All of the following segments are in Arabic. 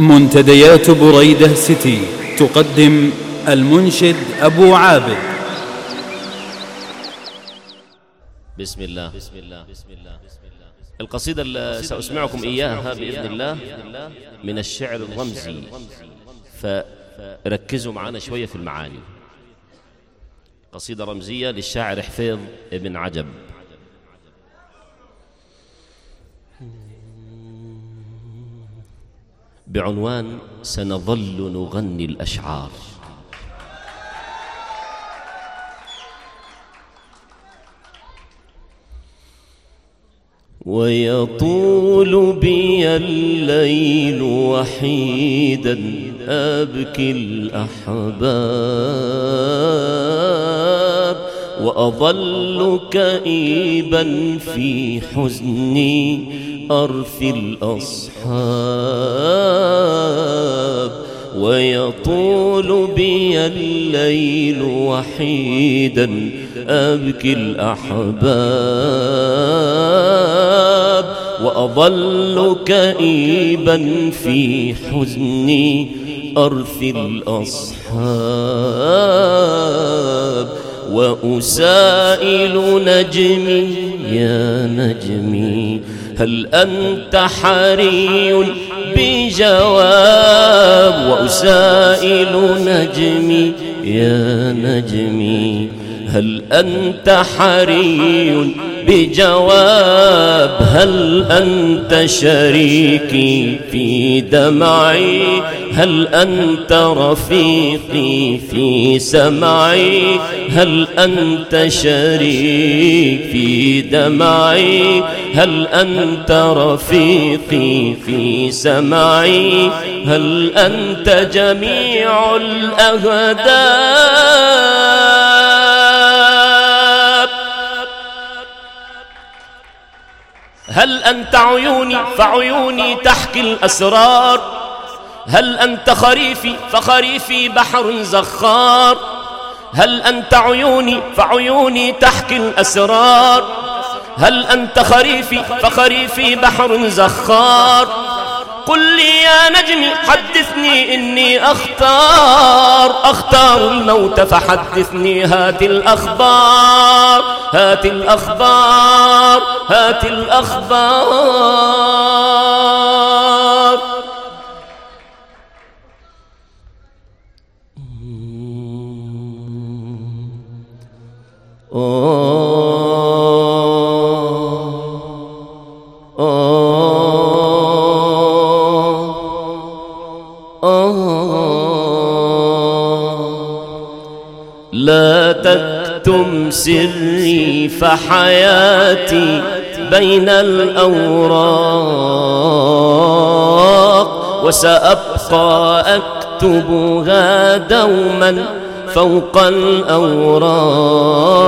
منتديات بريدة سيتي تقدم المنشد أبو عابد. بسم الله. بسم الله بسم الله القصيدة اللي سأسمعكم إياها بإذن الله من الشعر الرمزي. فركزوا معنا شوية في المعاني. قصيدة رمزية للشاعر حفيظ ابن عجب. بعنوان سنظل نغني الأشعار. ويطول بي الليل وحيدا أبكي الأحباب وأظل كئيبا في حزني أرثي الأصحاب ويطول بي الليل وحيدا أبكي الأحباب وأظل كئيبا في حزني أرثي الأصحاب وأسائل نجمي يا نجمي هل أنت حري بجواب وأسائل نجمي يا نجمي هل أنت حري بجواب؟ هل أنت شريكي في دمعي؟ هل أنت رفيقي في سمعي؟ هل أنت شريك في دمعي؟ هل أنت رفيقي في سمعي؟ هل أنت جميع الأهداب هل أنت عيوني فعيوني تحكي الأسرار؟ هل أنت خريفي فخريفي بحر زخار؟ هل أنت عيوني فعيوني تحكي الأسرار؟ هل أنت خريفي فخريفي بحر زخار؟ قل لي يا نجمي حدثني إني أختار أختار الموت فحدثني هات الأخبار هات الأخبار هات الأخبار. لا تكتم سري فحياتي بين الأوراق وسأبقى أكتبها دوما فوق الأوراق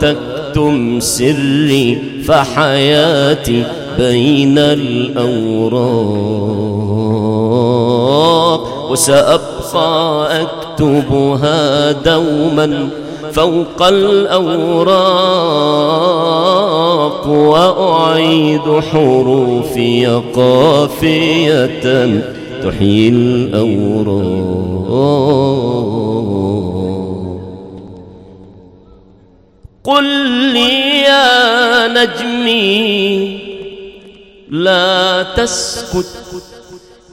تكتم سري فحياتي بين الأوراق. وسأبقى أكتبها دوما فوق الأوراق. وأعيد حروفي قافية تحيي الأوراق. قل لي يا نجمي لا تسكت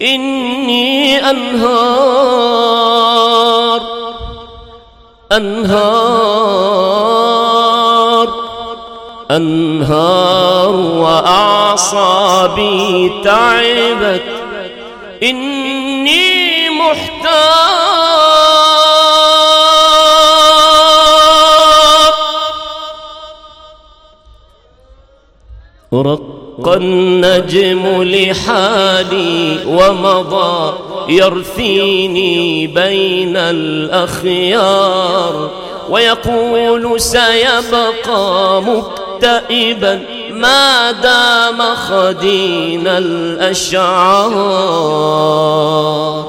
إني أنهار أنهار أنهار وأعصابي تعبت إني محتار. رق النجم لحالي ومضى يرثيني بين الأخيار ويقول سيبقى مكتئبا ما دام خدين الأشعار آه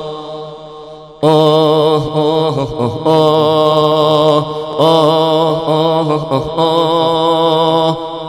آه آه آه آه آه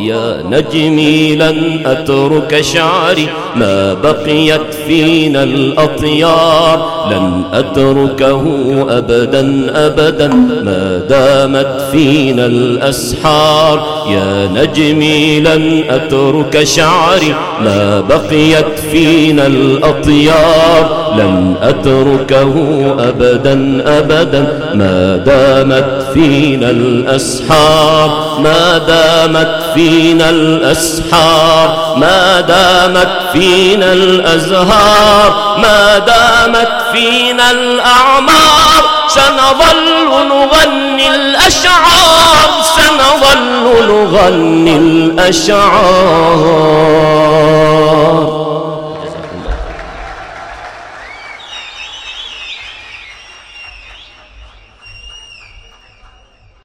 يا نجمي لن أترك شعري ما بقيت فينا الأطيار. لن أتركه أبدا أبدا ما دامت فينا الأسحار. يا نجمي لن أترك شعري ما بقيت فينا الأطيار. لن أتركه أبدا أبدا. ما دامت فينا الأسحار ما دامت فينا الأسحار. ما دامت فينا الأزهار ما دامت فينا الأعمار. سنظل نغني الأشعار سنظل نغني الأشعار.